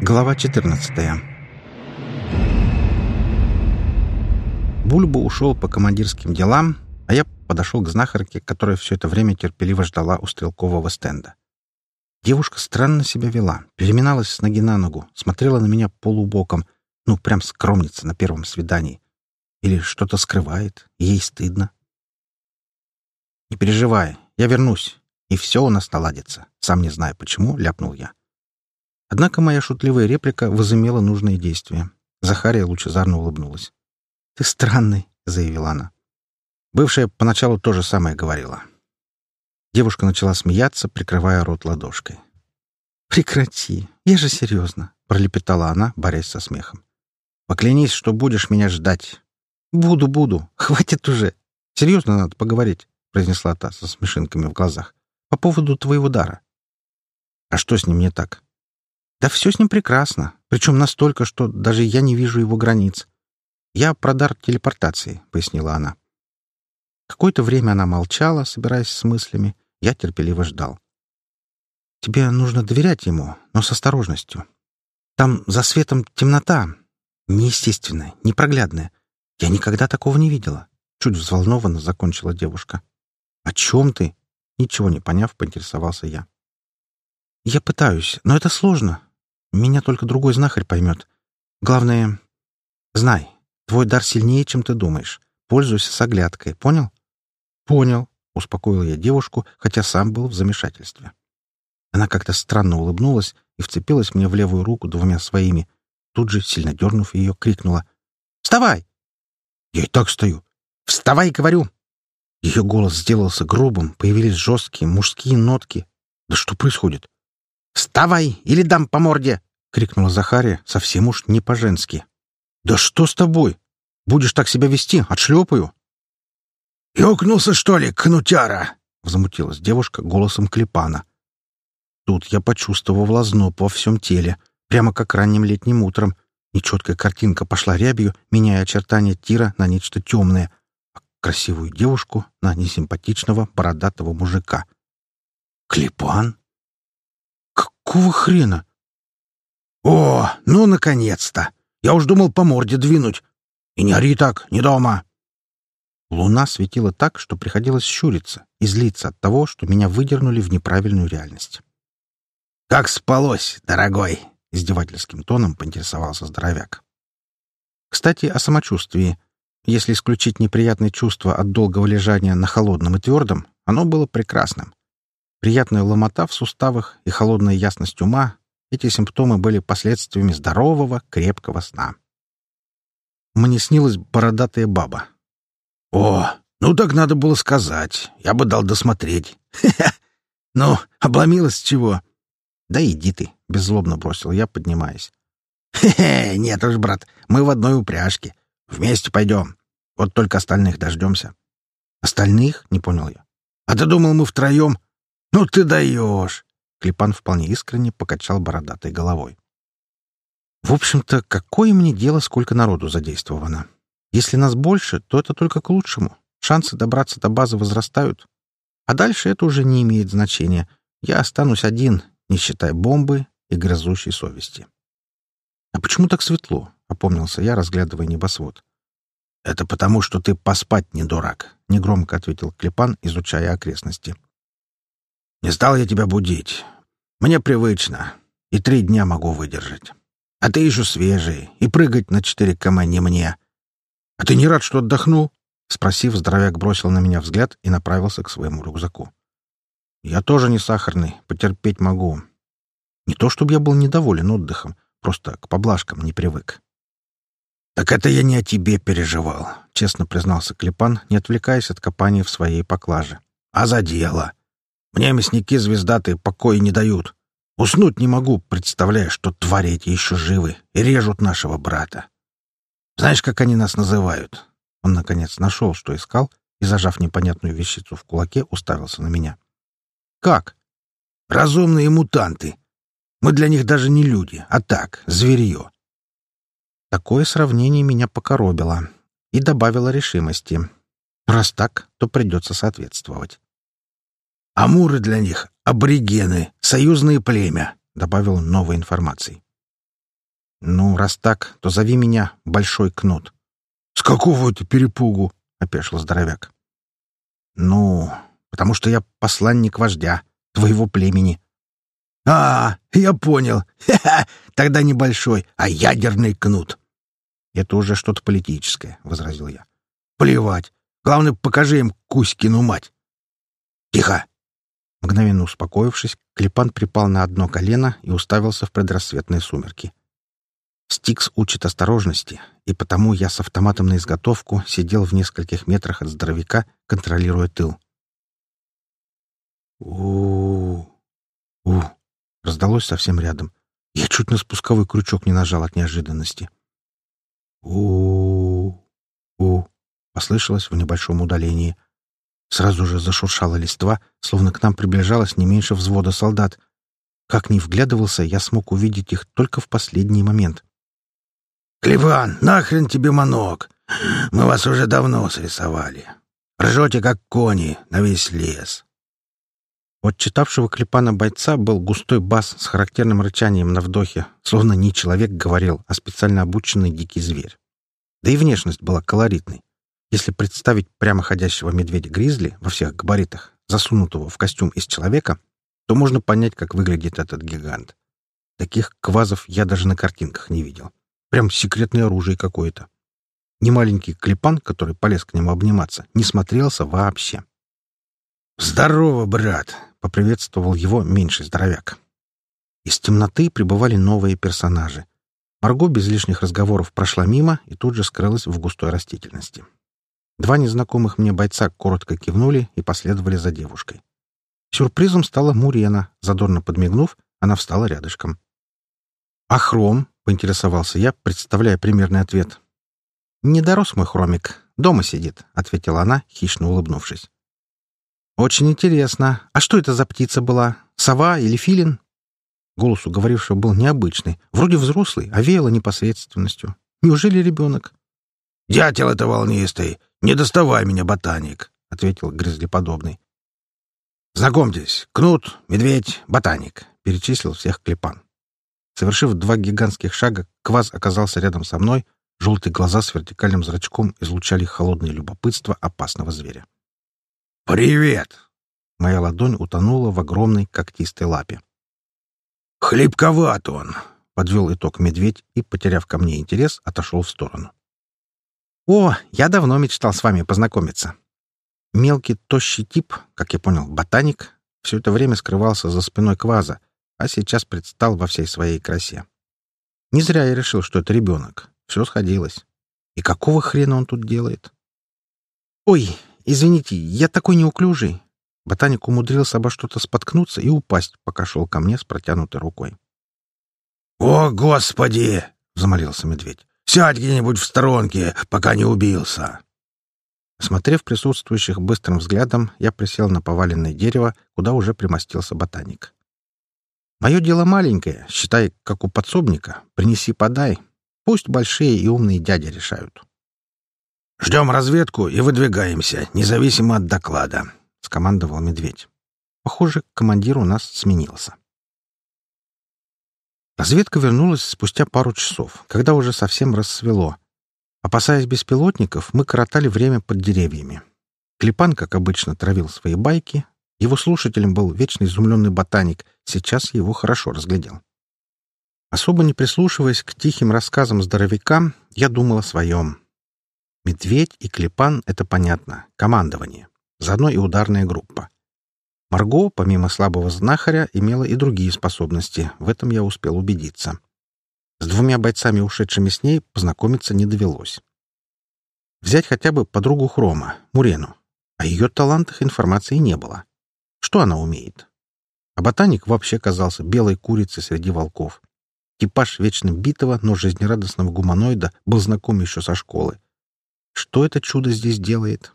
Глава 14 Бульба ушел по командирским делам, а я подошел к знахарке, которая все это время терпеливо ждала у стрелкового стенда. Девушка странно себя вела, переминалась с ноги на ногу, смотрела на меня полубоком, ну, прям скромница на первом свидании. Или что-то скрывает, ей стыдно. «Не переживай, я вернусь, и все у нас наладится», сам не знаю почему, ляпнул я. Однако моя шутливая реплика возымела нужное действие. Захария лучезарно улыбнулась. «Ты странный», — заявила она. Бывшая поначалу то же самое говорила. Девушка начала смеяться, прикрывая рот ладошкой. «Прекрати, я же серьезно», — пролепетала она, борясь со смехом. «Поклянись, что будешь меня ждать». «Буду, буду. Хватит уже. Серьезно надо поговорить», — произнесла та со смешинками в глазах. «По поводу твоего дара». «А что с ним не так?» Да все с ним прекрасно, причем настолько, что даже я не вижу его границ. Я про дар телепортации, — пояснила она. Какое-то время она молчала, собираясь с мыслями. Я терпеливо ждал. Тебе нужно доверять ему, но с осторожностью. Там за светом темнота. Неестественная, непроглядная. Я никогда такого не видела. Чуть взволнованно закончила девушка. «О чем ты?» Ничего не поняв, поинтересовался я. «Я пытаюсь, но это сложно. Меня только другой знахарь поймет. Главное, знай, твой дар сильнее, чем ты думаешь. Пользуйся с оглядкой, понял?» «Понял», — успокоил я девушку, хотя сам был в замешательстве. Она как-то странно улыбнулась и вцепилась мне в левую руку двумя своими. Тут же, сильно дернув ее, крикнула. «Вставай!» «Я и так стою!» «Вставай, говорю!» Ее голос сделался грубым, появились жесткие мужские нотки. «Да что происходит?» «Вставай, или дам по морде!» — крикнула Захария, совсем уж не по-женски. «Да что с тобой? Будешь так себя вести, отшлепаю!» «Ёкнулся, что ли, кнутяра?» — возмутилась девушка голосом клепана. Тут я почувствовал озноб во всем теле, прямо как ранним летним утром. Нечеткая картинка пошла рябью, меняя очертания тира на нечто темное, а красивую девушку на несимпатичного бородатого мужика. «Клепан?» Какого хрена? О, ну, наконец-то! Я уж думал по морде двинуть. И не ори так, не дома. Луна светила так, что приходилось щуриться и злиться от того, что меня выдернули в неправильную реальность. «Как спалось, дорогой?» — издевательским тоном поинтересовался здоровяк. Кстати, о самочувствии. Если исключить неприятные чувства от долгого лежания на холодном и твердом, оно было прекрасным. Приятная ломота в суставах и холодная ясность ума — эти симптомы были последствиями здорового, крепкого сна. Мне снилась бородатая баба. «О, ну так надо было сказать. Я бы дал досмотреть. Хе-хе! Ну, обломилась чего?» «Да иди ты!» — беззлобно бросил я, поднимаясь. «Хе-хе! Нет уж, брат, мы в одной упряжке. Вместе пойдем. Вот только остальных дождемся». «Остальных?» — не понял я. «А ты думал, мы втроем? «Ну ты даешь!» Клепан вполне искренне покачал бородатой головой. «В общем-то, какое мне дело, сколько народу задействовано? Если нас больше, то это только к лучшему. Шансы добраться до базы возрастают. А дальше это уже не имеет значения. Я останусь один, не считая бомбы и грызущей совести». «А почему так светло?» — опомнился я, разглядывая небосвод. «Это потому, что ты поспать не дурак», — негромко ответил Клепан, изучая окрестности. Не стал я тебя будить. Мне привычно, и три дня могу выдержать. А ты еще свежий, и прыгать на четыре км не мне. А ты не рад, что отдохнул?» Спросив, здоровяк бросил на меня взгляд и направился к своему рюкзаку. «Я тоже не сахарный, потерпеть могу. Не то чтобы я был недоволен отдыхом, просто к поблажкам не привык». «Так это я не о тебе переживал», — честно признался Клепан, не отвлекаясь от копания в своей поклаже. «А за дело. Мне мясники звездатые покоя не дают. Уснуть не могу, представляя, что твари эти еще живы и режут нашего брата. Знаешь, как они нас называют?» Он, наконец, нашел, что искал, и, зажав непонятную вещицу в кулаке, уставился на меня. «Как?» «Разумные мутанты. Мы для них даже не люди, а так, зверье». Такое сравнение меня покоробило и добавило решимости. Раз так, то придется соответствовать. Амуры для них — аборигены, союзные племя», — добавил новой информации. «Ну, раз так, то зови меня Большой Кнут». «С какого это перепугу?» — опешил здоровяк. «Ну, потому что я посланник вождя, твоего племени». «А, я понял. Ха-ха, тогда не большой, а ядерный кнут». «Это уже что-то политическое», — возразил я. «Плевать. Главное, покажи им Кузькину мать». «Тихо!» Мгновенно успокоившись, Клепан припал на одно колено и уставился в предрассветные сумерки. Стикс учит осторожности, и потому я с автоматом на изготовку сидел в нескольких метрах от здоровяка, контролируя тыл. у у, -у раздалось совсем рядом. Я чуть на спусковой крючок не нажал от неожиданности. у у, послышалось в небольшом удалении. Сразу же зашуршала листва, словно к нам приближалось не меньше взвода солдат. Как ни вглядывался, я смог увидеть их только в последний момент. «Клеван, нахрен тебе манок? Мы вас уже давно срисовали. Ржете, как кони, на весь лес». От читавшего Клепана бойца был густой бас с характерным рычанием на вдохе, словно не человек говорил, а специально обученный дикий зверь. Да и внешность была колоритной. Если представить прямоходящего медведя-гризли во всех габаритах, засунутого в костюм из человека, то можно понять, как выглядит этот гигант. Таких квазов я даже на картинках не видел. Прям секретное оружие какое-то. Немаленький клепан, который полез к нему обниматься, не смотрелся вообще. «Здорово, брат!» — поприветствовал его меньший здоровяк. Из темноты прибывали новые персонажи. Марго без лишних разговоров прошла мимо и тут же скрылась в густой растительности. Два незнакомых мне бойца коротко кивнули и последовали за девушкой. Сюрпризом стала Мурена. Задорно подмигнув, она встала рядышком. «А хром?» — поинтересовался я, представляя примерный ответ. «Не дорос мой хромик. Дома сидит», — ответила она, хищно улыбнувшись. «Очень интересно. А что это за птица была? Сова или филин?» Голос у говорившего был необычный. Вроде взрослый, а веяло непосредственностью. Неужели ребенок? «Дятел это волнистый. Не доставай меня, ботаник», — ответил грязлеподобный. «Знакомьтесь, Кнут, Медведь, Ботаник», — перечислил всех клепан. Совершив два гигантских шага, Кваз оказался рядом со мной, желтые глаза с вертикальным зрачком излучали холодное любопытство опасного зверя. «Привет!» Моя ладонь утонула в огромной когтистой лапе. «Хлипковат он!» — подвел итог медведь и, потеряв ко мне интерес, отошел в сторону. «О, я давно мечтал с вами познакомиться». Мелкий, тощий тип, как я понял, ботаник, все это время скрывался за спиной кваза, а сейчас предстал во всей своей красе. Не зря я решил, что это ребенок. Все сходилось. И какого хрена он тут делает? «Ой, извините, я такой неуклюжий». Ботаник умудрился обо что-то споткнуться и упасть, пока шел ко мне с протянутой рукой. «О, Господи!» — взмолился медведь. «Сядь где-нибудь в сторонке, пока не убился!» Смотрев присутствующих быстрым взглядом, я присел на поваленное дерево, куда уже примостился ботаник. Мое дело маленькое, считай, как у подсобника. Принеси-подай. Пусть большие и умные дяди решают. «Ждем разведку и выдвигаемся, независимо от доклада», — скомандовал медведь. Похоже, командир у нас сменился. Разведка вернулась спустя пару часов, когда уже совсем рассвело. Опасаясь беспилотников, мы коротали время под деревьями. Клепан, как обычно, травил свои байки, его слушателем был вечно изумленный ботаник, сейчас его хорошо разглядел. Особо не прислушиваясь к тихим рассказам здоровяка, я думал о своем. Медведь и Клепан — это понятно, командование. Заодно и ударная группа. Марго, помимо слабого знахаря, имела и другие способности, в этом я успел убедиться. С двумя бойцами, ушедшими с ней, познакомиться не довелось. Взять хотя бы подругу Хрома, Мурену. О ее талантах информации не было. Что она умеет? А ботаник вообще казался белой курицей среди волков. Типаж вечно битого, но жизнерадостного гуманоида был знаком еще со школы. Что это чудо здесь делает?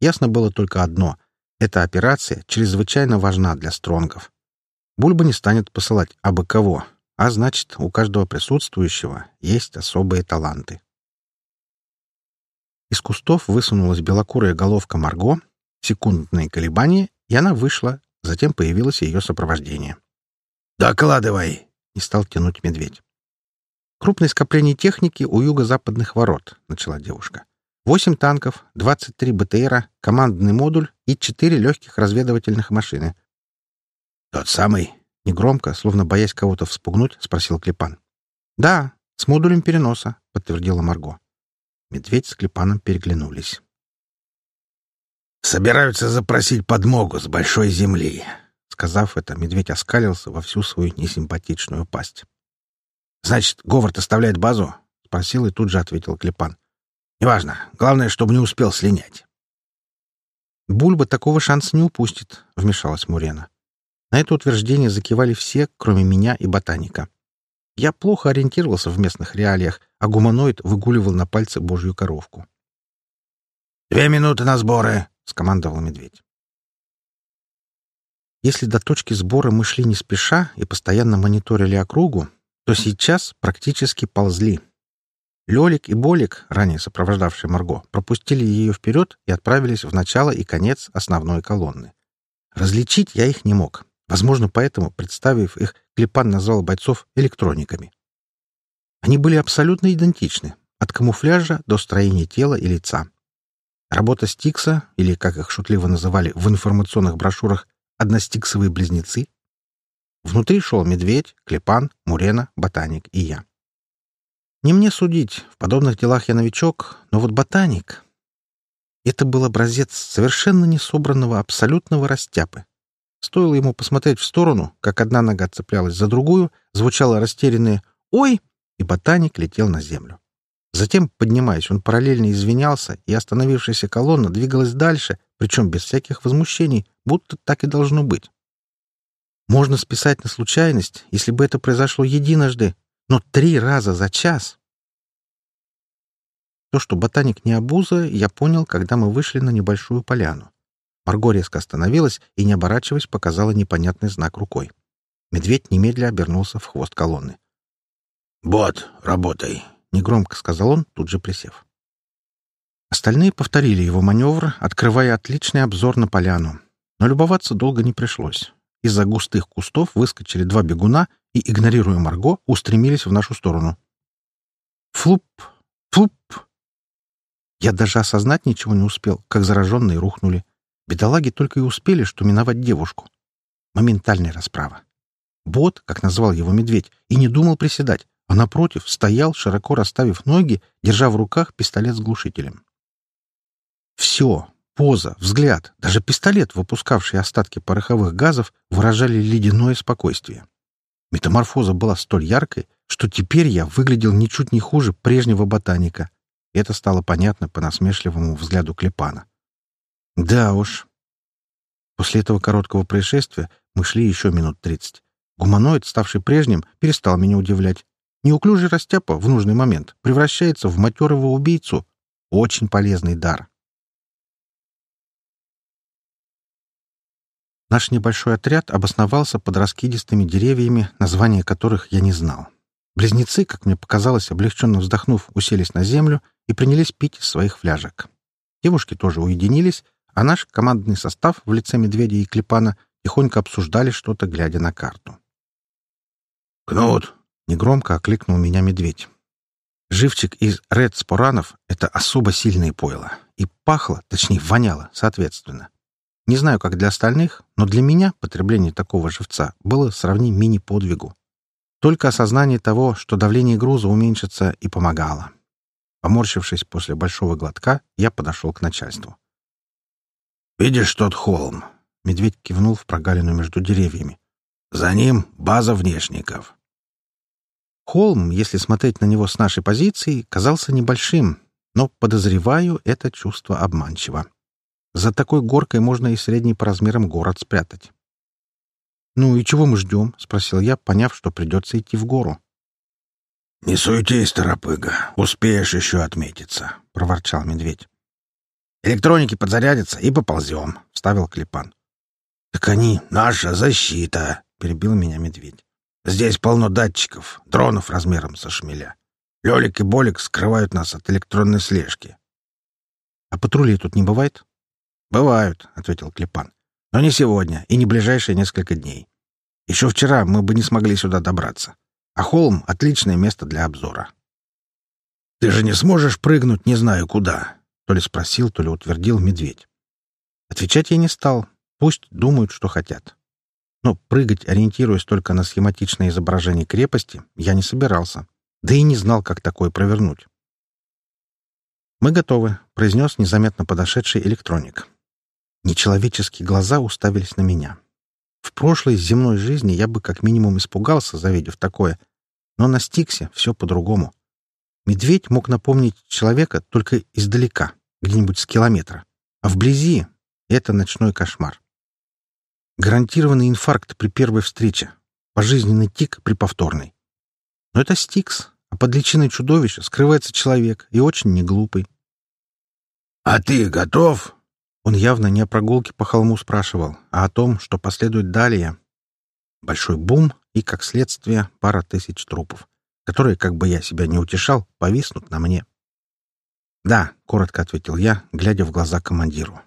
Ясно было только одно — эта операция чрезвычайно важна для стронгов. Бульба не станет посылать абы кого, а значит, у каждого присутствующего есть особые таланты. Из кустов высунулась белокурая головка Марго, секундные колебания, и она вышла, затем появилось ее сопровождение. «Докладывай!» — не стал тянуть медведь. Крупное скопление техники у юго-западных ворот, начала девушка. Восемь танков, 23 БТРа, командный модуль и четыре легких разведывательных машины. «Тот самый?» — негромко, словно боясь кого-то вспугнуть, спросил Клепан. «Да, с модулем переноса», — подтвердила Марго. Медведь с Клепаном переглянулись. «Собираются запросить подмогу с большой земли». Сказав это, медведь оскалился во всю свою несимпатичную пасть. «Значит, Говард оставляет базу?» — спросил и тут же ответил Клепан. «Неважно. Главное, чтобы не успел слинять». «Бульба такого шанса не упустит», — вмешалась Мурена. На это утверждение закивали все, кроме меня и ботаника. Я плохо ориентировался в местных реалиях, а гуманоид выгуливал на пальце божью коровку. «Две минуты на сборы», — скомандовал медведь. Если до точки сбора мы шли не спеша и постоянно мониторили округу, то сейчас практически ползли. Лёлик и Болик, ранее сопровождавшие Марго, пропустили ее вперед и отправились в начало и конец основной колонны. Различить я их не мог. Возможно, поэтому, представив их, Клепан назвал бойцов электрониками. Они были абсолютно идентичны, от камуфляжа до строения тела и лица. Работа Стикса, или, как их шутливо называли в информационных брошюрах, одностиксовые близнецы. Внутри шел медведь, Клепан, Мурена, ботаник и я. Не мне судить, в подобных делах я новичок, но вот ботаник... Это был образец совершенно несобранного абсолютного растяпы. Стоило ему посмотреть в сторону, как одна нога цеплялась за другую, звучало растерянное «Ой!» и ботаник летел на землю. Затем, поднимаясь, он параллельно извинялся, и остановившаяся колонна двигалась дальше, причем без всяких возмущений, будто так и должно быть. Можно списать на случайность, если бы это произошло единожды, но три раза за час. То, что ботаник не обуза, я понял, когда мы вышли на небольшую поляну. Марго резко остановилась и, не оборачиваясь, показала непонятный знак рукой. Медведь немедля обернулся в хвост колонны. «Бот, работай!» — негромко сказал он, тут же присев. Остальные повторили его маневр, открывая отличный обзор на поляну. Но любоваться долго не пришлось. Из-за густых кустов выскочили два бегуна и, игнорируя Марго, устремились в нашу сторону. Флуп! Флуп! Я даже осознать ничего не успел, как зараженные рухнули. Бедолаги только и успели, что миновать девушку. Моментальная расправа. Бот, как назвал его медведь, и не думал приседать, а напротив стоял, широко расставив ноги, держа в руках пистолет с глушителем. Все, поза, взгляд, даже пистолет, выпускавший остатки пороховых газов, выражали ледяное спокойствие. Метаморфоза была столь яркой, что теперь я выглядел ничуть не хуже прежнего ботаника. Это стало понятно по насмешливому взгляду Клепана. Да уж. После этого короткого происшествия мы шли еще минут тридцать. Гуманоид, ставший прежним, перестал меня удивлять. Неуклюжий растяпа в нужный момент превращается в матерого убийцу. Очень полезный дар. Наш небольшой отряд обосновался под раскидистыми деревьями, названия которых я не знал. Близнецы, как мне показалось, облегченно вздохнув, уселись на землю и принялись пить из своих фляжек. Девушки тоже уединились, а наш командный состав в лице Медведя и Клепана тихонько обсуждали что-то, глядя на карту. «Кнут, Негромко окликнул меня медведь. Живчик из ред споранов — это особо сильное пойло. И пахло, точнее, воняло, соответственно. Не знаю, как для остальных, но для меня потребление такого живца было сравни мини-подвигу. Только осознание того, что давление груза уменьшится, и помогало. Поморщившись после большого глотка, я подошел к начальству. «Видишь тот холм?» Медведь кивнул в прогалину между деревьями. «За ним база внешников. Холм, если смотреть на него с нашей позиции, казался небольшим, но, подозреваю, это чувство обманчиво. За такой горкой можно и средний по размерам город спрятать. «Ну и чего мы ждем?» — спросил я, поняв, что придется идти в гору. «Не суетись, торопыга, успеешь еще отметиться», — проворчал медведь. «Электроники подзарядятся и поползем», — вставил Клепан. «Так они наша защита», — перебил меня медведь. Здесь полно датчиков, дронов размером со шмеля. Лёлик и Болик скрывают нас от электронной слежки. — А патрулей тут не бывает? — Бывают, — ответил Клепан. — Но не сегодня и не ближайшие несколько дней. Еще вчера мы бы не смогли сюда добраться. А холм — отличное место для обзора. «Ты же не сможешь прыгнуть не знаю куда?» — то ли спросил, то ли утвердил медведь. Отвечать я не стал. Пусть думают, что хотят. Но прыгать, ориентируясь только на схематичное изображение крепости, я не собирался. Да и не знал, как такое провернуть. «Мы готовы», — произнес незаметно подошедший электроник. Нечеловеческие глаза уставились на меня. В прошлой земной жизни я бы как минимум испугался, завидев такое, но на Стиксе все по-другому. Медведь мог напомнить человека только издалека, где-нибудь с километра, а вблизи — это ночной кошмар. Гарантированный инфаркт при первой встрече, пожизненный тик при повторной. Но это Стикс, а под личиной чудовища скрывается человек, и очень неглупый. «А ты готов?» Он явно не о прогулке по холму спрашивал, а о том, что последует далее. Большой бум и, как следствие, пара тысяч трупов, которые, как бы я себя не утешал, повиснут на мне. «Да», — коротко ответил я, глядя в глаза командиру.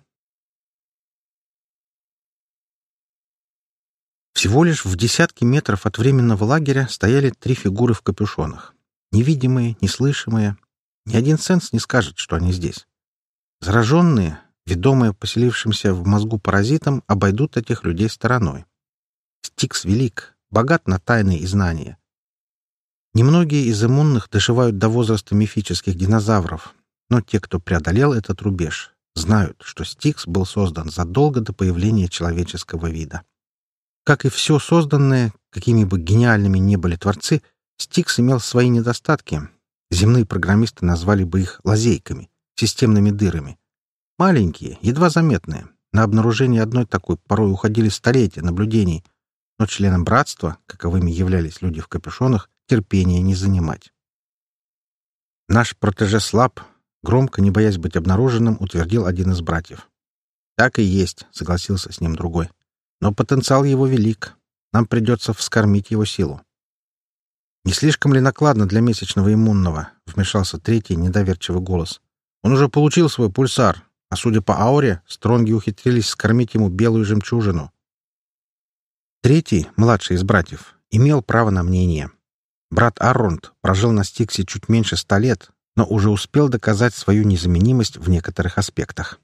Всего лишь в десятке метров от временного лагеря стояли три фигуры в капюшонах. Невидимые, неслышимые. Ни один сенс не скажет, что они здесь. Зараженные, ведомые поселившимся в мозгу паразитом, обойдут этих людей стороной. Стикс велик, богат на тайны и знания. Немногие из иммунных доживают до возраста мифических динозавров, но те, кто преодолел этот рубеж, знают, что Стикс был создан задолго до появления человеческого вида. Как и все созданное, какими бы гениальными ни были творцы, Стикс имел свои недостатки. Земные программисты назвали бы их лазейками, системными дырами. Маленькие, едва заметные. На обнаружение одной такой порой уходили столетия наблюдений, но членам братства, каковыми являлись люди в капюшонах, терпения не занимать. Наш протеже слаб, громко, не боясь быть обнаруженным, утвердил один из братьев. «Так и есть», — согласился с ним другой. «Но потенциал его велик. Нам придется вскормить его силу». «Не слишком ли накладно для месячного иммунного?» — вмешался третий недоверчивый голос. «Он уже получил свой пульсар, а судя по ауре, стронги ухитрились скормить ему белую жемчужину». Третий, младший из братьев, имел право на мнение. Брат Аррунд прожил на Стиксе чуть меньше ста лет, но уже успел доказать свою незаменимость в некоторых аспектах.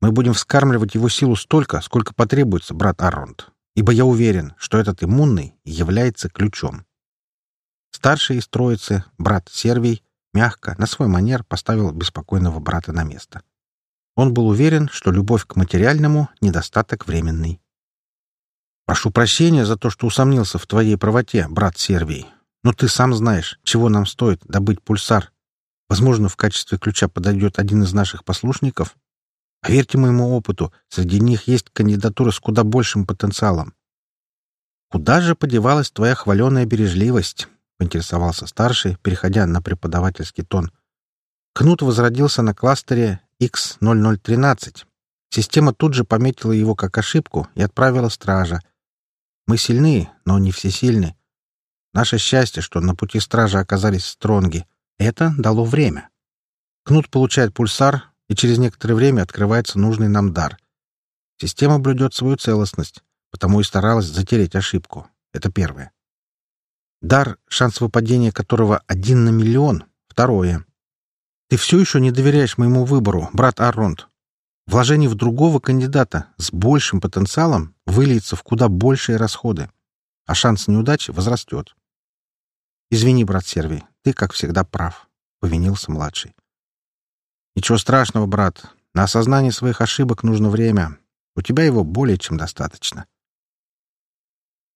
«Мы будем вскармливать его силу столько, сколько потребуется, брат Аррунд ибо я уверен, что этот иммунный является ключом. Старший из троицы, брат Сервий, мягко, на свой манер поставил беспокойного брата на место. Он был уверен, что любовь к материальному — недостаток временный. «Прошу прощения за то, что усомнился в твоей правоте, брат Сервий, но ты сам знаешь, чего нам стоит добыть пульсар. Возможно, в качестве ключа подойдет один из наших послушников?» Поверьте моему опыту, среди них есть кандидатуры с куда большим потенциалом. «Куда же подевалась твоя хваленая бережливость?» — поинтересовался старший, переходя на преподавательский тон. Кнут возродился на кластере X0013. Система тут же пометила его как ошибку и отправила стража. Мы сильны, но не всесильны. Наше счастье, что на пути стража оказались стронги. Это дало время. Кнут получает пульсар, и через некоторое время открывается нужный нам дар. Система блюдет свою целостность, потому и старалась затереть ошибку. Это первое. Дар, шанс выпадения которого один на миллион. Второе. Ты все еще не доверяешь моему выбору, брат Арронд. Вложение в другого кандидата с большим потенциалом выльется в куда большие расходы, а шанс неудачи возрастет. Извини, брат Сервий, ты, как всегда, прав, — повинился младший. «Ничего страшного, брат. На осознание своих ошибок нужно время. У тебя его более чем достаточно».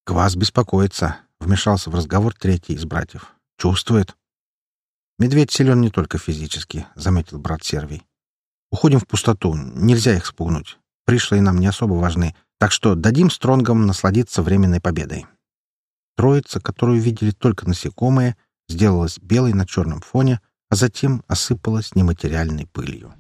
«Квас беспокоится», — вмешался в разговор третий из братьев. «Чувствует». «Медведь силен не только физически», — заметил брат Сервий. «Уходим в пустоту. Нельзя их спугнуть. Пришлые нам не особо важны, так что дадим Стронгам насладиться временной победой». Троица, которую видели только насекомые, сделалась белой на черном фоне, а затем осыпалась нематериальной пылью.